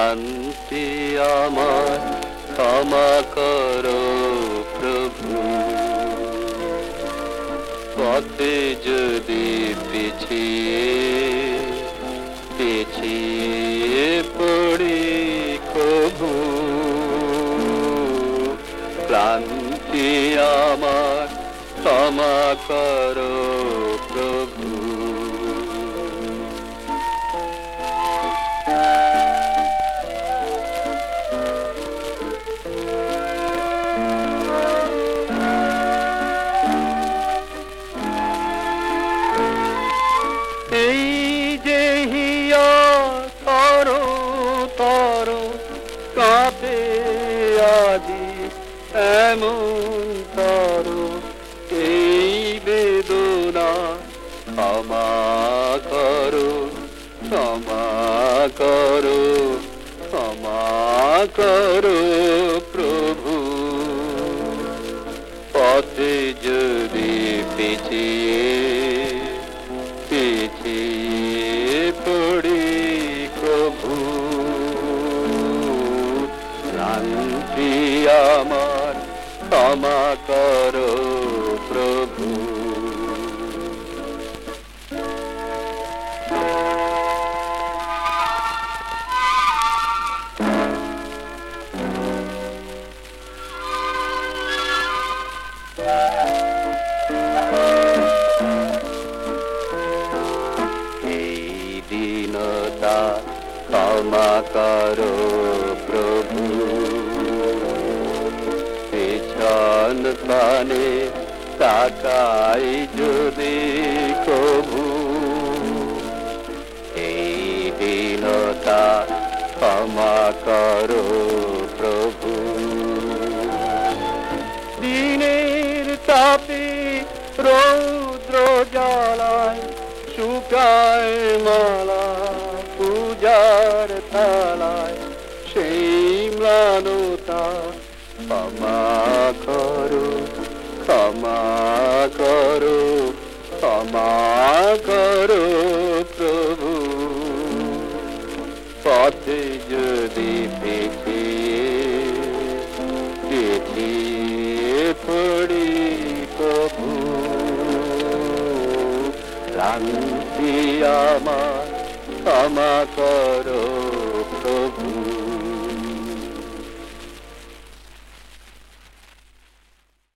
শান্তি আমার ক্ষমা করো প্রভু। পথে যদি পিছিয়ে পিছিয়ে পড়ি কবু ক্লান্তি আমার ক্ষমা করো প্রভু। তর তর কাঁপে আজি এমন তর এই বেদনা ক্ষমা করো ক্ষমা করো ক্ষমা করো প্রভু। পথে যদি পিছিয়ে পিছিয়ে পড়ি প্রভু শান্তি আমার ক্ষমা করো প্রভু। ক্ষমা করো। পেছন পানে তাকাই যদি কবু। এই দীনতা ক্ষমা করো প্রভু। দিনের তাপে রৌদ্র জ্বালায় শুকায় মালা পূজার থালায়, সেই ম্লানতা ক্ষমা করো, ক্ষমা করো ক্ষমা করো প্রভু। পথে যদি পিছিয়ে পিছিয়ে পড়ি প্রভু, ক্লান্তি আমার ক্ষমা করো প্রভু।